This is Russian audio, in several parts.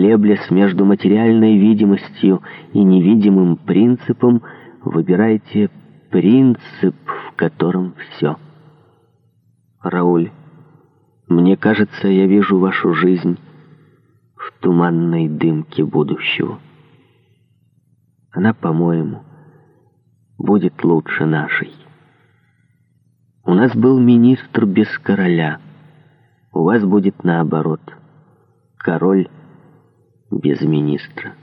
колеблясь между материальной видимостью и невидимым принципом, выбирайте принцип, в котором все. Рауль, мне кажется, я вижу вашу жизнь в туманной дымке будущего. Она, по-моему, будет лучше нашей. У нас был министр без короля. У вас будет наоборот. Король — без министра.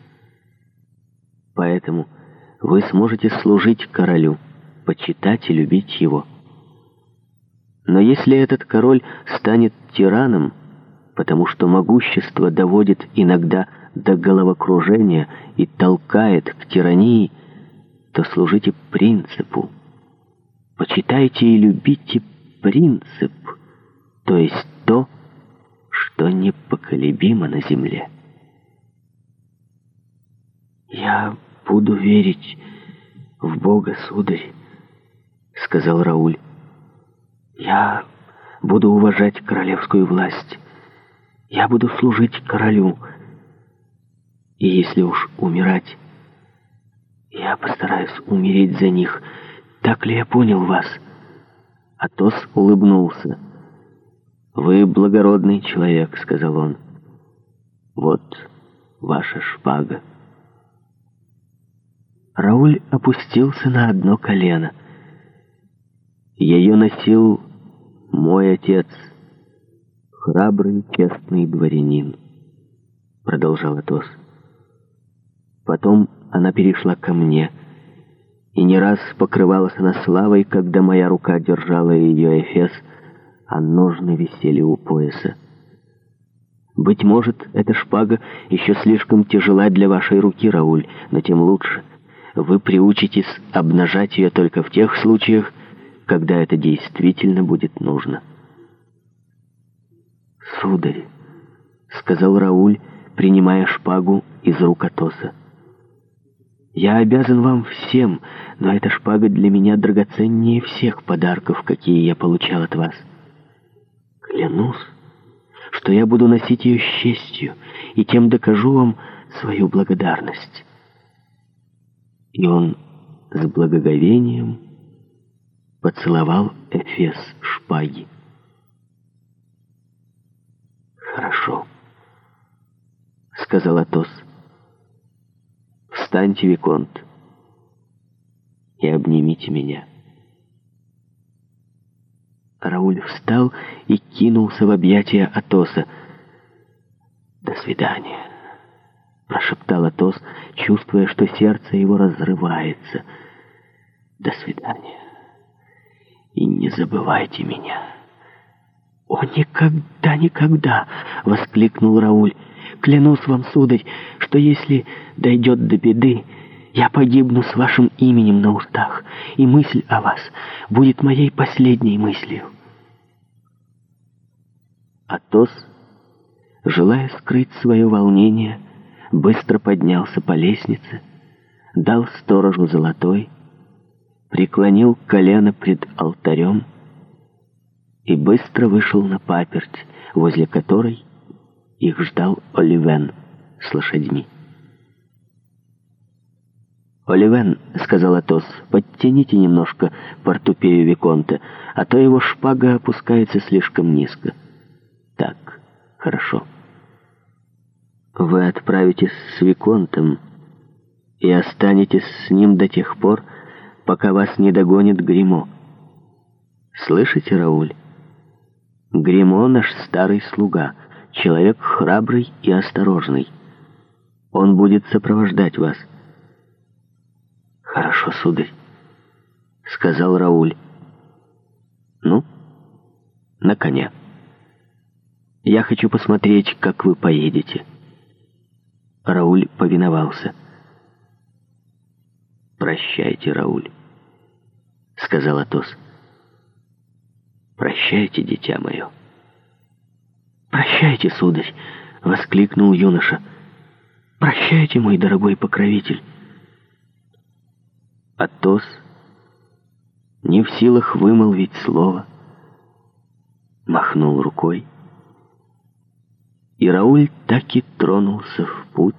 Поэтому вы сможете служить королю, почитать и любить его. Но если этот король станет тираном, потому что могущество доводит иногда до головокружения и толкает к тирании, то служите принципу. Почитайте и любите принцип, то есть то, что непоколебимо на земле. «Я буду верить в Бога, сударь», — сказал Рауль. «Я буду уважать королевскую власть. Я буду служить королю. И если уж умирать, я постараюсь умереть за них. Так ли я понял вас?» Атос улыбнулся. «Вы благородный человек», — сказал он. «Вот ваша шпага». Рауль опустился на одно колено. Ее носил мой отец, храбрый честный дворянин, продолжал Атос. Потом она перешла ко мне, и не раз покрывалась она славой, когда моя рука держала ее эфес, а ножны висели у пояса. Быть может, эта шпага еще слишком тяжела для вашей руки, Рауль, но тем лучше — вы приучитесь обнажать ее только в тех случаях, когда это действительно будет нужно. «Сударь», — сказал Рауль, принимая шпагу из рук Атоса, — «я обязан вам всем, но эта шпага для меня драгоценнее всех подарков, какие я получал от вас. Клянусь, что я буду носить ее с честью и тем докажу вам свою благодарность» и он с благоговением поцеловал эфес шпаги. «Хорошо», — сказал Атос. «Встаньте, Виконт, и обнимите меня». Рауль встал и кинулся в объятия Атоса. «До свидания» прошептал Атос, чувствуя, что сердце его разрывается. «До свидания. И не забывайте меня». «О, никогда, никогда!» — воскликнул Рауль. «Клянусь вам, сударь, что если дойдет до беды, я погибну с вашим именем на устах, и мысль о вас будет моей последней мыслью». Атос, желая скрыть свое волнение, — быстро поднялся по лестнице, дал сторожу золотой, преклонил колено пред алтарем и быстро вышел на паперть, возле которой их ждал Оливен с лошадьми. «Оливен», — сказал Атос, — «подтяните немножко портупею Виконта, а то его шпага опускается слишком низко». «Так, хорошо» вы отправитесь с Виконтом и останетесь с ним до тех пор, пока вас не догонит Гримо. Слышите, Рауль? Гримо наш старый слуга, человек храбрый и осторожный. Он будет сопровождать вас. Хорошо, сударь, сказал Рауль. Ну, на коня. Я хочу посмотреть, как вы поедете. Рауль повиновался. «Прощайте, Рауль», — сказал Атос. «Прощайте, дитя мое». «Прощайте, сударь!» — воскликнул юноша. «Прощайте, мой дорогой покровитель!» Атос, не в силах вымолвить слово, махнул рукой, — и Рауль так и тронулся в путь.